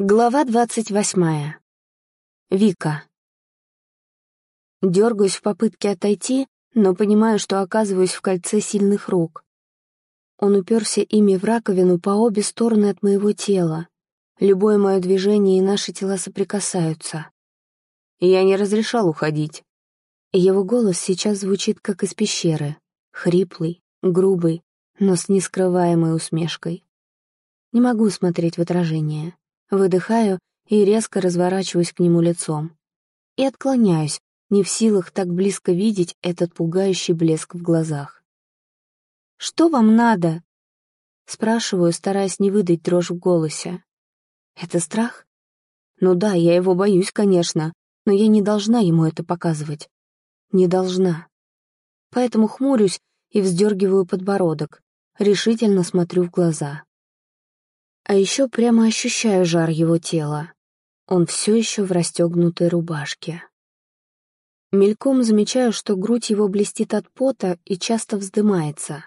Глава двадцать восьмая. Вика. Дергаюсь в попытке отойти, но понимаю, что оказываюсь в кольце сильных рук. Он уперся ими в раковину по обе стороны от моего тела. Любое мое движение и наши тела соприкасаются. Я не разрешал уходить. Его голос сейчас звучит как из пещеры. Хриплый, грубый, но с нескрываемой усмешкой. Не могу смотреть в отражение. Выдыхаю и резко разворачиваюсь к нему лицом. И отклоняюсь, не в силах так близко видеть этот пугающий блеск в глазах. «Что вам надо?» Спрашиваю, стараясь не выдать дрожь в голосе. «Это страх?» «Ну да, я его боюсь, конечно, но я не должна ему это показывать. Не должна. Поэтому хмурюсь и вздергиваю подбородок, решительно смотрю в глаза. А еще прямо ощущаю жар его тела. Он все еще в расстегнутой рубашке. Мельком замечаю, что грудь его блестит от пота и часто вздымается.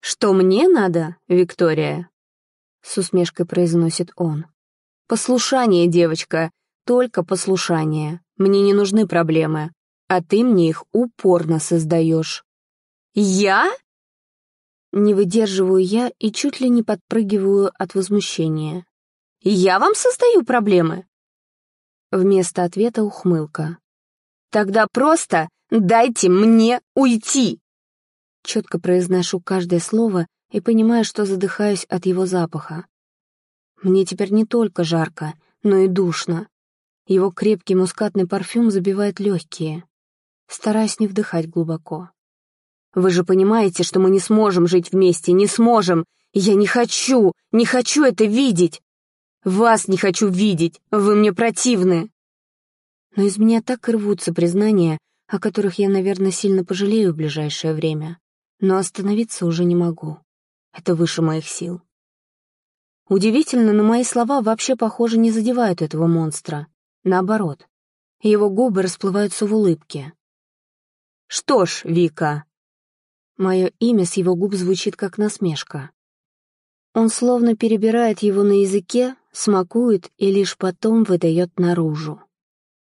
«Что мне надо, Виктория?» — с усмешкой произносит он. «Послушание, девочка, только послушание. Мне не нужны проблемы, а ты мне их упорно создаешь». «Я?» Не выдерживаю я и чуть ли не подпрыгиваю от возмущения. «Я вам создаю проблемы?» Вместо ответа ухмылка. «Тогда просто дайте мне уйти!» Четко произношу каждое слово и понимаю, что задыхаюсь от его запаха. Мне теперь не только жарко, но и душно. Его крепкий мускатный парфюм забивает легкие. Стараюсь не вдыхать глубоко. Вы же понимаете, что мы не сможем жить вместе, не сможем. Я не хочу, не хочу это видеть. Вас не хочу видеть, вы мне противны. Но из меня так и рвутся признания, о которых я, наверное, сильно пожалею в ближайшее время. Но остановиться уже не могу. Это выше моих сил. Удивительно, но мои слова вообще, похоже, не задевают этого монстра. Наоборот, его губы расплываются в улыбке. «Что ж, Вика, Мое имя с его губ звучит как насмешка. Он словно перебирает его на языке, смакует и лишь потом выдает наружу.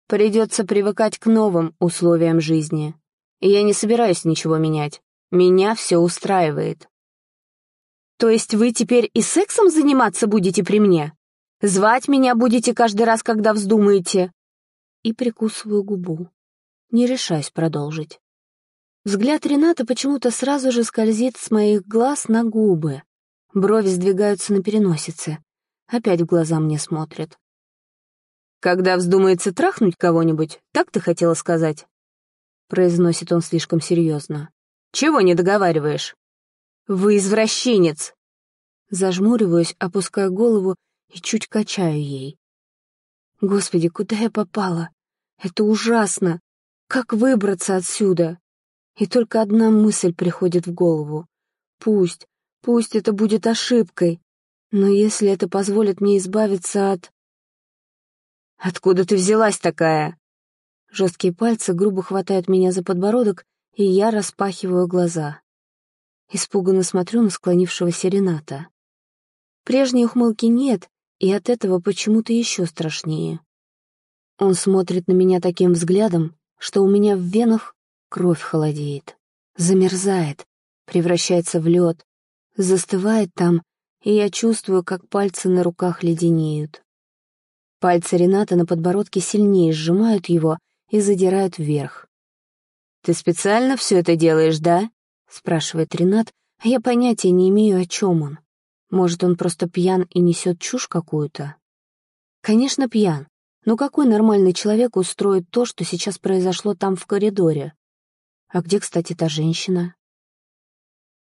Придется привыкать к новым условиям жизни. И я не собираюсь ничего менять. Меня все устраивает. То есть вы теперь и сексом заниматься будете при мне? Звать меня будете каждый раз, когда вздумаете? И прикусываю губу. Не решаюсь продолжить. Взгляд Рената почему-то сразу же скользит с моих глаз на губы. Брови сдвигаются на переносице. Опять в глаза мне смотрит. «Когда вздумается трахнуть кого-нибудь, так ты хотела сказать?» Произносит он слишком серьезно. «Чего не договариваешь?» «Вы извращенец!» Зажмуриваюсь, опускаю голову и чуть качаю ей. Господи, куда я попала? Это ужасно! Как выбраться отсюда? И только одна мысль приходит в голову. Пусть, пусть это будет ошибкой, но если это позволит мне избавиться от... «Откуда ты взялась такая?» Жесткие пальцы грубо хватают меня за подбородок, и я распахиваю глаза. Испуганно смотрю на склонившегося Рената. Прежней ухмылки нет, и от этого почему-то еще страшнее. Он смотрит на меня таким взглядом, что у меня в венах Кровь холодеет, замерзает, превращается в лед, застывает там, и я чувствую, как пальцы на руках леденеют. Пальцы Рената на подбородке сильнее сжимают его и задирают вверх. «Ты специально все это делаешь, да?» — спрашивает Ренат, а я понятия не имею, о чем он. Может, он просто пьян и несет чушь какую-то? Конечно, пьян. Но какой нормальный человек устроит то, что сейчас произошло там в коридоре? А где, кстати, та женщина?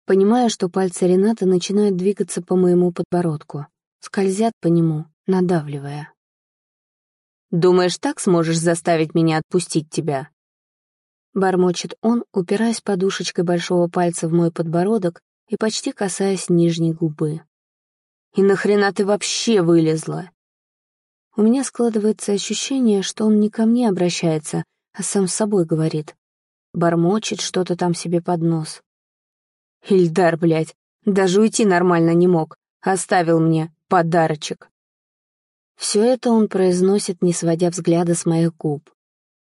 Понимая, что пальцы Рената начинают двигаться по моему подбородку, скользят по нему, надавливая. «Думаешь, так сможешь заставить меня отпустить тебя?» Бормочет он, упираясь подушечкой большого пальца в мой подбородок и почти касаясь нижней губы. «И нахрена ты вообще вылезла?» У меня складывается ощущение, что он не ко мне обращается, а сам с собой говорит бормочет что-то там себе под нос. Ильдар, блядь, даже уйти нормально не мог, оставил мне подарочек. Все это он произносит, не сводя взгляда с моих губ.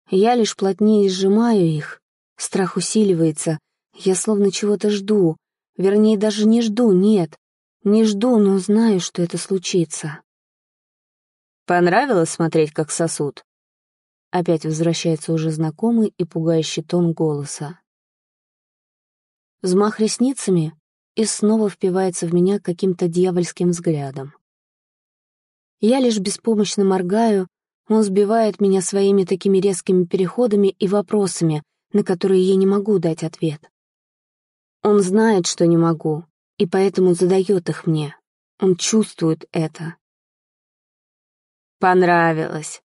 Я лишь плотнее сжимаю их. Страх усиливается. Я словно чего-то жду. Вернее, даже не жду, нет. Не жду, но знаю, что это случится. Понравилось смотреть, как сосуд? Опять возвращается уже знакомый и пугающий тон голоса. Взмах ресницами и снова впивается в меня каким-то дьявольским взглядом. Я лишь беспомощно моргаю, он сбивает меня своими такими резкими переходами и вопросами, на которые я не могу дать ответ. Он знает, что не могу, и поэтому задает их мне. Он чувствует это. «Понравилось!» —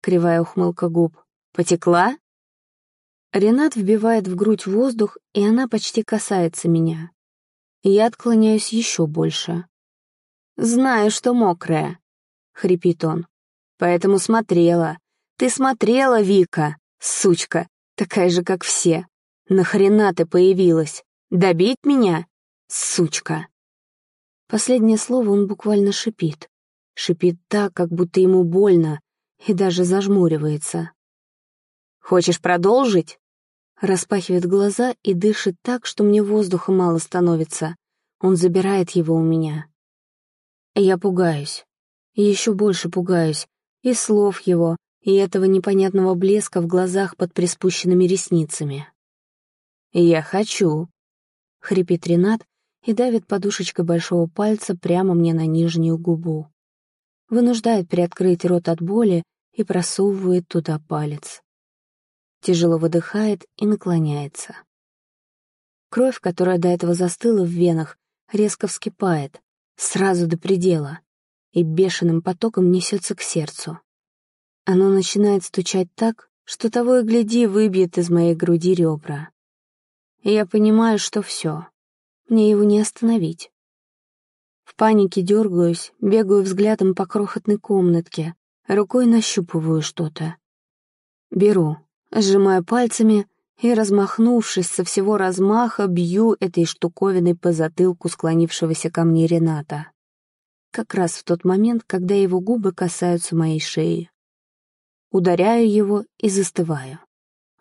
кривая ухмылка губ. «Потекла?» Ренат вбивает в грудь воздух, и она почти касается меня. Я отклоняюсь еще больше. «Знаю, что мокрая», хрипит он. Поэтому смотрела. Ты смотрела, Вика, сучка, такая же, как все. Нахрена ты появилась? Добить меня? Сучка. Последнее слово он буквально шипит. Шипит так, как будто ему больно, и даже зажмуривается. «Хочешь продолжить?» Распахивает глаза и дышит так, что мне воздуха мало становится. Он забирает его у меня. Я пугаюсь. Еще больше пугаюсь. И слов его, и этого непонятного блеска в глазах под приспущенными ресницами. «Я хочу», — хрипит Ренат и давит подушечкой большого пальца прямо мне на нижнюю губу. Вынуждает приоткрыть рот от боли и просовывает туда палец. Тяжело выдыхает и наклоняется. Кровь, которая до этого застыла в венах, резко вскипает, сразу до предела и бешеным потоком несется к сердцу. Оно начинает стучать так, что того и гляди выбьет из моей груди ребра. И я понимаю, что все, мне его не остановить. В панике дергаюсь, бегаю взглядом по крохотной комнатке, рукой нащупываю что-то. Беру, сжимаю пальцами и, размахнувшись со всего размаха, бью этой штуковиной по затылку склонившегося ко мне Рената как раз в тот момент, когда его губы касаются моей шеи. Ударяю его и застываю.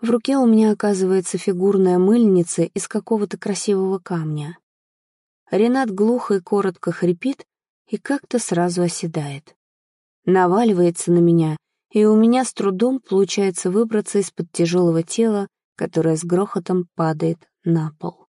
В руке у меня оказывается фигурная мыльница из какого-то красивого камня. Ренат глухо и коротко хрипит и как-то сразу оседает. Наваливается на меня, и у меня с трудом получается выбраться из-под тяжелого тела, которое с грохотом падает на пол.